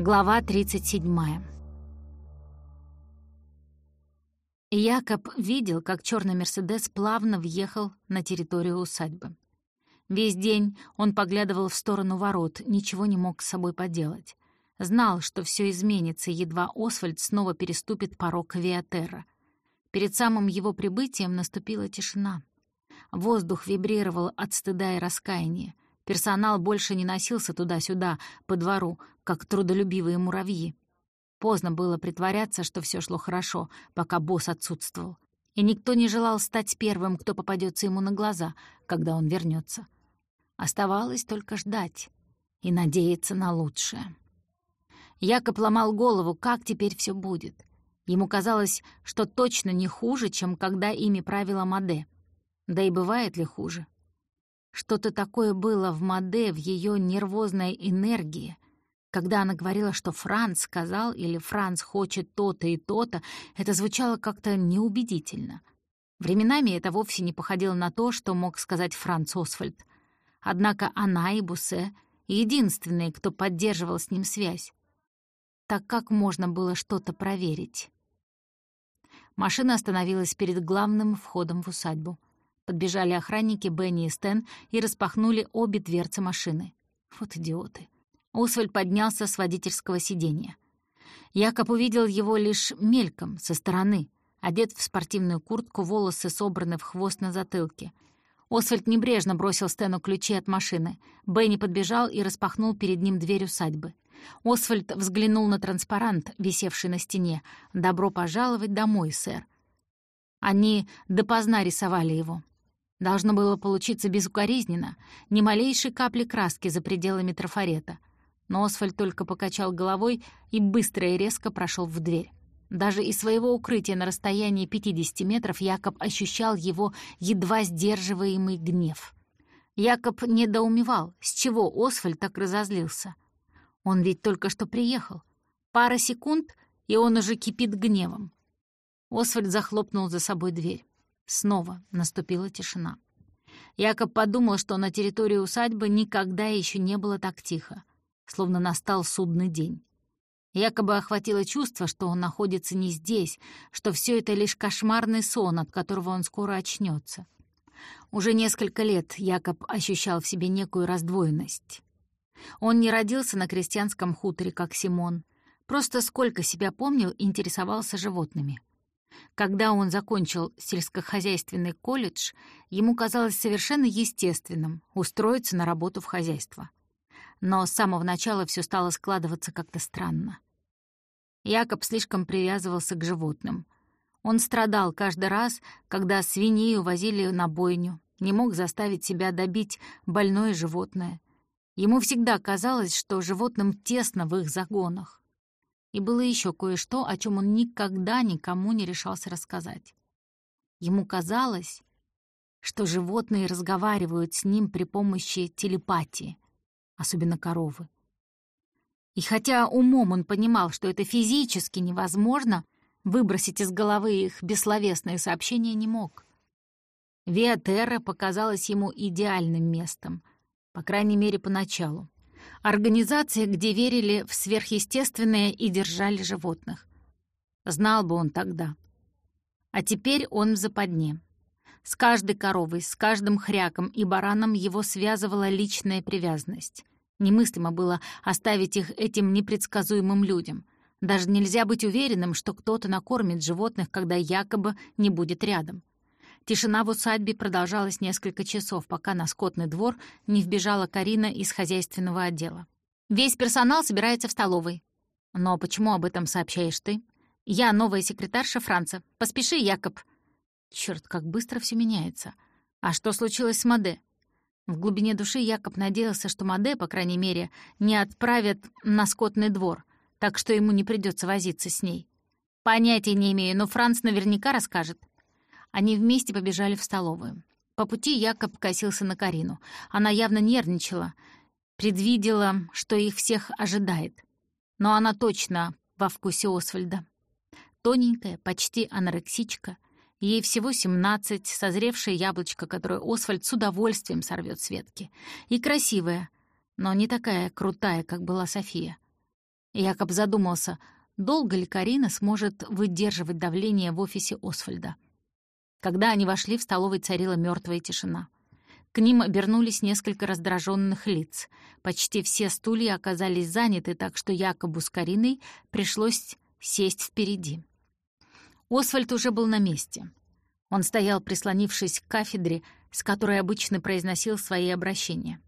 Глава 37. Якоб видел, как черный «Мерседес» плавно въехал на территорию усадьбы. Весь день он поглядывал в сторону ворот, ничего не мог с собой поделать. Знал, что все изменится, едва Освальд снова переступит порог Виатерра. Перед самым его прибытием наступила тишина. Воздух вибрировал от стыда и раскаяния. Персонал больше не носился туда-сюда, по двору, как трудолюбивые муравьи. Поздно было притворяться, что все шло хорошо, пока босс отсутствовал. И никто не желал стать первым, кто попадется ему на глаза, когда он вернется. Оставалось только ждать и надеяться на лучшее. Якоб ломал голову, как теперь все будет. Ему казалось, что точно не хуже, чем когда ими правила Маде. Да и бывает ли хуже? Что-то такое было в Маде, в ее нервозной энергии. Когда она говорила, что Франц сказал или Франц хочет то-то и то-то, это звучало как-то неубедительно. Временами это вовсе не походило на то, что мог сказать Франц Освальд. Однако она и Бусе — единственные, кто поддерживал с ним связь. Так как можно было что-то проверить? Машина остановилась перед главным входом в усадьбу. Подбежали охранники Бенни и Стэн и распахнули обе дверцы машины. Вот идиоты. Освальд поднялся с водительского сиденья. Якоб увидел его лишь мельком, со стороны. Одет в спортивную куртку, волосы собраны в хвост на затылке. Освальд небрежно бросил Стэну ключи от машины. Бенни подбежал и распахнул перед ним дверь усадьбы. Освальд взглянул на транспарант, висевший на стене. «Добро пожаловать домой, сэр». Они допоздна рисовали его. Должно было получиться безукоризненно, ни малейшей капли краски за пределами трафарета. Но Освальд только покачал головой и быстро и резко прошел в дверь. Даже из своего укрытия на расстоянии 50 метров Якоб ощущал его едва сдерживаемый гнев. Якоб недоумевал, с чего Освальд так разозлился. Он ведь только что приехал. Пара секунд, и он уже кипит гневом. Освальд захлопнул за собой дверь. Снова наступила тишина. Якоб подумал, что на территории усадьбы никогда еще не было так тихо, словно настал судный день. Якобы охватило чувство, что он находится не здесь, что все это лишь кошмарный сон, от которого он скоро очнется. Уже несколько лет Якоб ощущал в себе некую раздвоенность. Он не родился на крестьянском хуторе, как Симон. Просто сколько себя помнил, интересовался животными. Когда он закончил сельскохозяйственный колледж, ему казалось совершенно естественным устроиться на работу в хозяйство. Но с самого начала все стало складываться как-то странно. Якоб слишком привязывался к животным. Он страдал каждый раз, когда свиней увозили на бойню, не мог заставить себя добить больное животное. Ему всегда казалось, что животным тесно в их загонах. И было еще кое-что, о чем он никогда никому не решался рассказать. Ему казалось, что животные разговаривают с ним при помощи телепатии, особенно коровы. И хотя умом он понимал, что это физически невозможно, выбросить из головы их бессловесные сообщения не мог. Виатерра показалась ему идеальным местом, по крайней мере, поначалу. Организация, где верили в сверхъестественное и держали животных. Знал бы он тогда. А теперь он в западне. С каждой коровой, с каждым хряком и бараном его связывала личная привязанность. Немыслимо было оставить их этим непредсказуемым людям. Даже нельзя быть уверенным, что кто-то накормит животных, когда якобы не будет рядом. Тишина в усадьбе продолжалась несколько часов, пока на скотный двор не вбежала Карина из хозяйственного отдела. «Весь персонал собирается в столовой». «Но почему об этом сообщаешь ты?» «Я новая секретарша Франца. Поспеши, Якоб». Черт, как быстро все меняется. А что случилось с Маде? В глубине души Якоб надеялся, что Маде, по крайней мере, не отправят на скотный двор, так что ему не придется возиться с ней. Понятия не имею, но Франц наверняка расскажет. Они вместе побежали в столовую. По пути Якоб косился на Карину. Она явно нервничала, предвидела, что их всех ожидает. Но она точно во вкусе Освальда. Тоненькая, почти анорексичка. Ей всего 17, созревшее яблочко, которое Освальд с удовольствием сорвет с ветки. И красивая, но не такая крутая, как была София. Якоб задумался, долго ли Карина сможет выдерживать давление в офисе Освальда. Когда они вошли, в столовой царила мертвая тишина. К ним обернулись несколько раздраженных лиц. Почти все стулья оказались заняты, так что Якобу с Кариной пришлось сесть впереди. Освальд уже был на месте. Он стоял, прислонившись к кафедре, с которой обычно произносил свои обращения.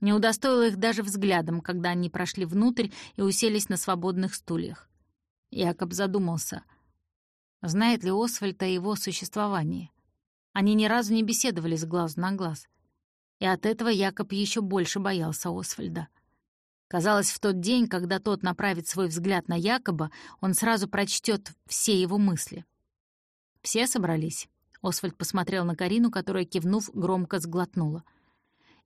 Не удостоил их даже взглядом, когда они прошли внутрь и уселись на свободных стульях. Якоб задумался, знает ли Освальд о его существовании. Они ни разу не беседовали с глазу на глаз. И от этого Якоб еще больше боялся Освальда. Казалось, в тот день, когда тот направит свой взгляд на Якоба, он сразу прочтет все его мысли. Все собрались. Освальд посмотрел на Карину, которая, кивнув, громко сглотнула.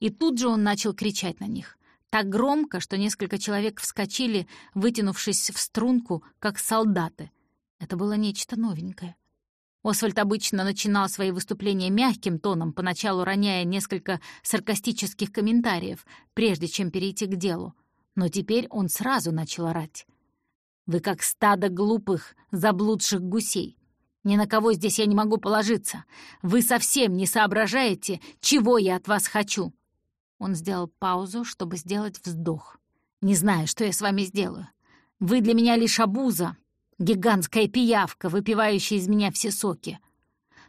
И тут же он начал кричать на них. Так громко, что несколько человек вскочили, вытянувшись в струнку, как солдаты. Это было нечто новенькое. Освальд обычно начинал свои выступления мягким тоном, поначалу роняя несколько саркастических комментариев, прежде чем перейти к делу. Но теперь он сразу начал орать. «Вы как стадо глупых, заблудших гусей. Ни на кого здесь я не могу положиться. Вы совсем не соображаете, чего я от вас хочу». Он сделал паузу, чтобы сделать вздох. «Не знаю, что я с вами сделаю. Вы для меня лишь обуза, гигантская пиявка, выпивающая из меня все соки».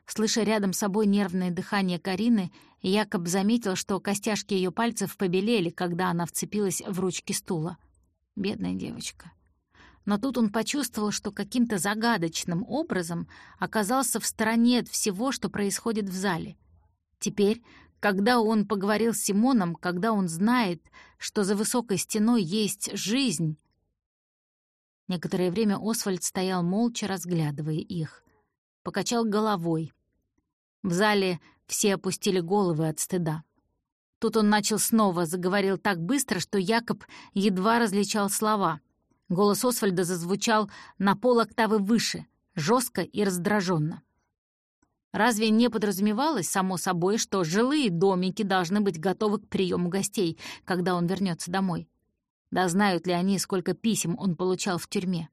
Слыша рядом с собой нервное дыхание Карины, Якоб заметил, что костяшки ее пальцев побелели, когда она вцепилась в ручки стула. Бедная девочка. Но тут он почувствовал, что каким-то загадочным образом оказался в стороне от всего, что происходит в зале. Теперь, когда он поговорил с Симоном, когда он знает, что за высокой стеной есть жизнь... Некоторое время Освальд стоял молча, разглядывая их. Покачал головой. В зале все опустили головы от стыда. Тут он начал снова, заговорил так быстро, что Якоб едва различал слова — Голос Освальда зазвучал на пол октавы выше, жестко и раздраженно. Разве не подразумевалось, само собой, что жилые домики должны быть готовы к приему гостей, когда он вернется домой? Да знают ли они, сколько писем он получал в тюрьме?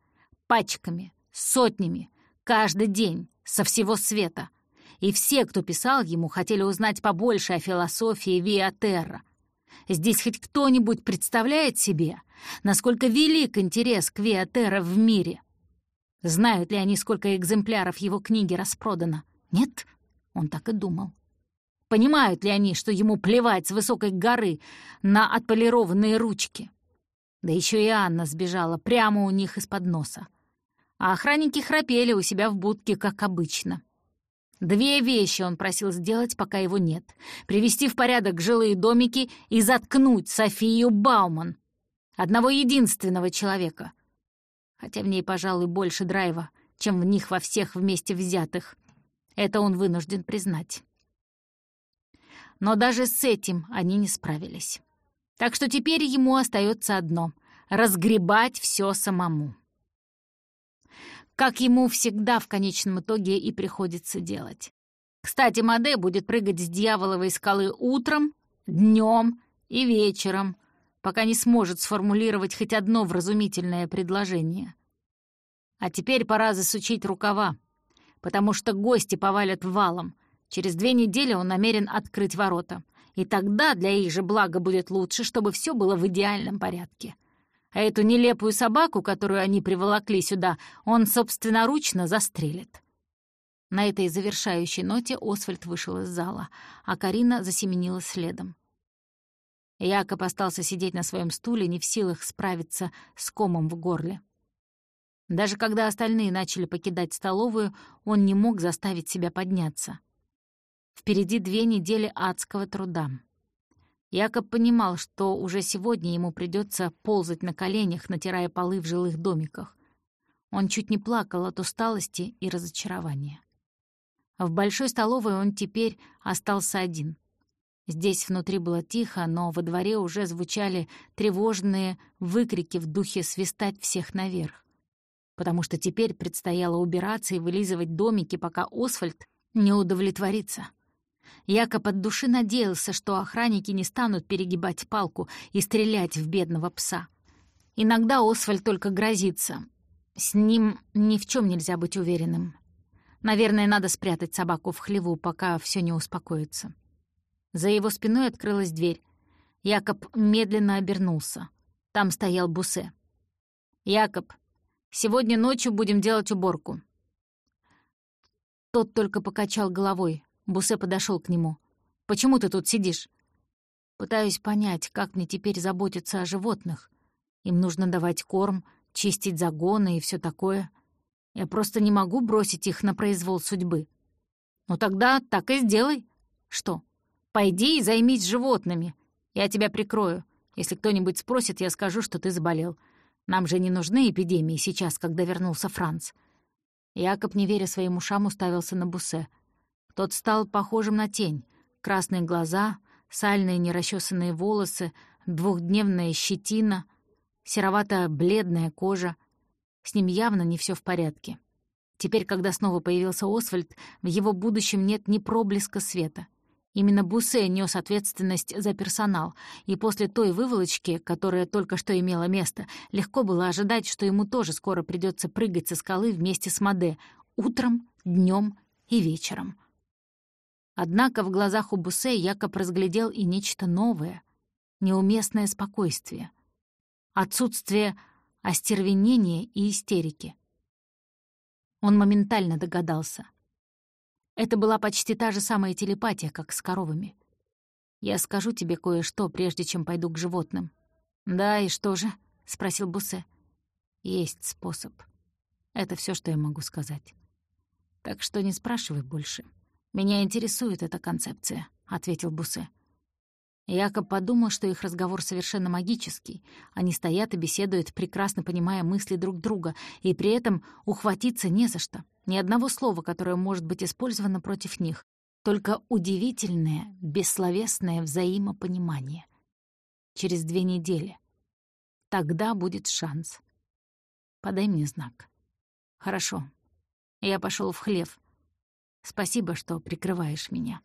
Пачками, сотнями, каждый день, со всего света. И все, кто писал ему, хотели узнать побольше о философии Виатерра, Здесь хоть кто-нибудь представляет себе, насколько велик интерес к Виатера в мире? Знают ли они, сколько экземпляров его книги распродано? Нет? Он так и думал. Понимают ли они, что ему плевать с высокой горы на отполированные ручки? Да еще и Анна сбежала прямо у них из-под носа. А охранники храпели у себя в будке, как обычно. Две вещи он просил сделать, пока его нет. Привести в порядок жилые домики и заткнуть Софию Бауман. Одного единственного человека. Хотя в ней, пожалуй, больше драйва, чем в них во всех вместе взятых. Это он вынужден признать. Но даже с этим они не справились. Так что теперь ему остается одно — разгребать все самому как ему всегда в конечном итоге и приходится делать. Кстати, Маде будет прыгать с дьяволовой скалы утром, днем и вечером, пока не сможет сформулировать хоть одно вразумительное предложение. А теперь пора засучить рукава, потому что гости повалят валом. Через две недели он намерен открыть ворота. И тогда для их же блага будет лучше, чтобы все было в идеальном порядке а эту нелепую собаку, которую они приволокли сюда, он собственноручно застрелит. На этой завершающей ноте Освальд вышел из зала, а Карина засеменила следом. Якоб остался сидеть на своем стуле, не в силах справиться с комом в горле. Даже когда остальные начали покидать столовую, он не мог заставить себя подняться. Впереди две недели адского труда. Якоб понимал, что уже сегодня ему придется ползать на коленях, натирая полы в жилых домиках. Он чуть не плакал от усталости и разочарования. В большой столовой он теперь остался один. Здесь внутри было тихо, но во дворе уже звучали тревожные выкрики в духе свистать всех наверх. Потому что теперь предстояло убираться и вылизывать домики, пока Освальд не удовлетворится. Якоб от души надеялся, что охранники не станут перегибать палку и стрелять в бедного пса. Иногда Освальд только грозится. С ним ни в чем нельзя быть уверенным. Наверное, надо спрятать собаку в хлеву, пока все не успокоится. За его спиной открылась дверь. Якоб медленно обернулся. Там стоял Бусе. «Якоб, сегодня ночью будем делать уборку». Тот только покачал головой. Бусе подошел к нему. «Почему ты тут сидишь?» «Пытаюсь понять, как мне теперь заботиться о животных. Им нужно давать корм, чистить загоны и все такое. Я просто не могу бросить их на произвол судьбы». «Ну тогда так и сделай». «Что?» Пойди и займись животными. Я тебя прикрою. Если кто-нибудь спросит, я скажу, что ты заболел. Нам же не нужны эпидемии сейчас, когда вернулся Франц». Якоб, не веря своим ушам, уставился на Бусе. Тот стал похожим на тень. Красные глаза, сальные нерасчесанные волосы, двухдневная щетина, серовато-бледная кожа. С ним явно не все в порядке. Теперь, когда снова появился Освальд, в его будущем нет ни проблеска света — Именно Бусе нес ответственность за персонал, и после той выволочки, которая только что имела место, легко было ожидать, что ему тоже скоро придется прыгать со скалы вместе с Маде утром, днем и вечером. Однако в глазах у Бусе Якоб разглядел и нечто новое, неуместное спокойствие, отсутствие остервенения и истерики. Он моментально догадался — это была почти та же самая телепатия, как с коровами. «Я скажу тебе кое-что, прежде чем пойду к животным». «Да, и что же?» — спросил Бусе. «Есть способ. Это все, что я могу сказать. Так что не спрашивай больше. Меня интересует эта концепция», — ответил Бусе. Якоб подумал, что их разговор совершенно магический. Они стоят и беседуют, прекрасно понимая мысли друг друга, и при этом ухватиться не за что. Ни одного слова, которое может быть использовано против них. Только удивительное, бессловесное взаимопонимание. Через две недели. Тогда будет шанс. Подай мне знак. Хорошо. Я пошел в хлев. Спасибо, что прикрываешь меня.